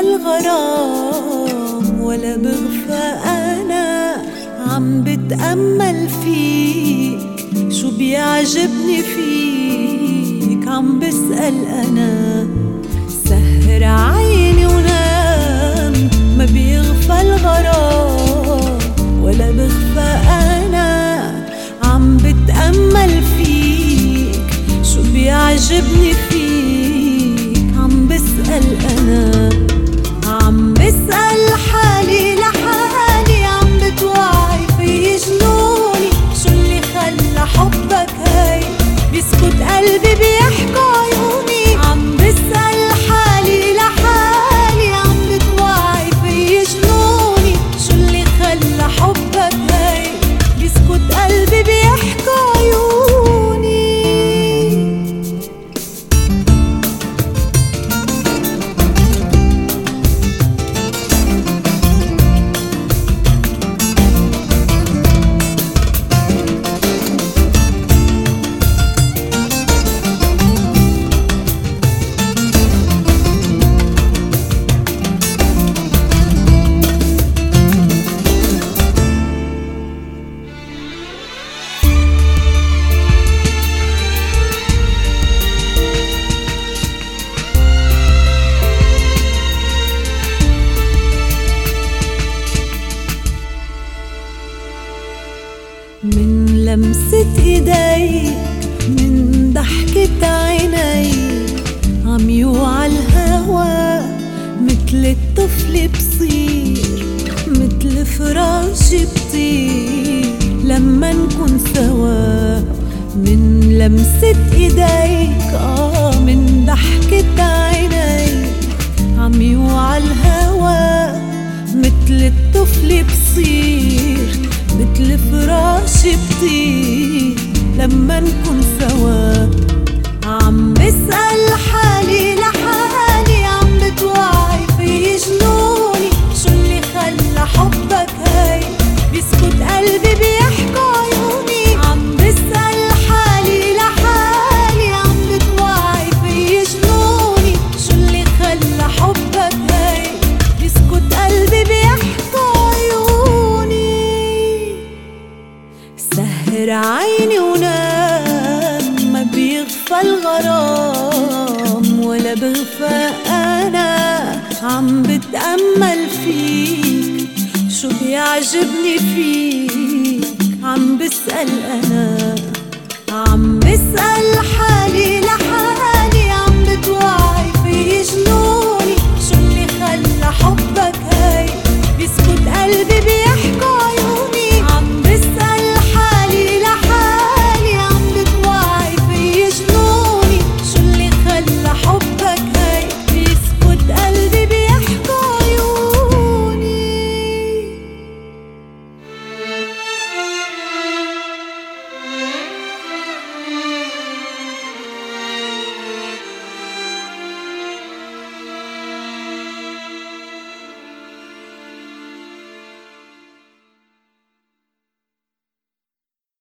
الغرام ولا بغفى أنا عم بتأمل فيك. شو بيعجبني فيك؟ عم بسأل أنا. سهر عيني لمسة ايديك من ضحكة عينيك عم يوعى الهوى متل الطفل بصير متل فراش بطير لما نكون سوا من لمسة ايديك آه من ضحكة عينيك عم يوعى الهوى متل الطفل بصير متل فراش بطير. لما نكون سوا عم داير عيني ونام ما بيغفى الغرام ولا بغفى أنا. عم بتأمل فيك شو بيعجبني فيك؟ عم بسأل أنا عم بسأل حالي لحالي. عم بتوعي في جنوني شو اللي خلى حبك هاي؟ بيسكت قلبي بيعجبني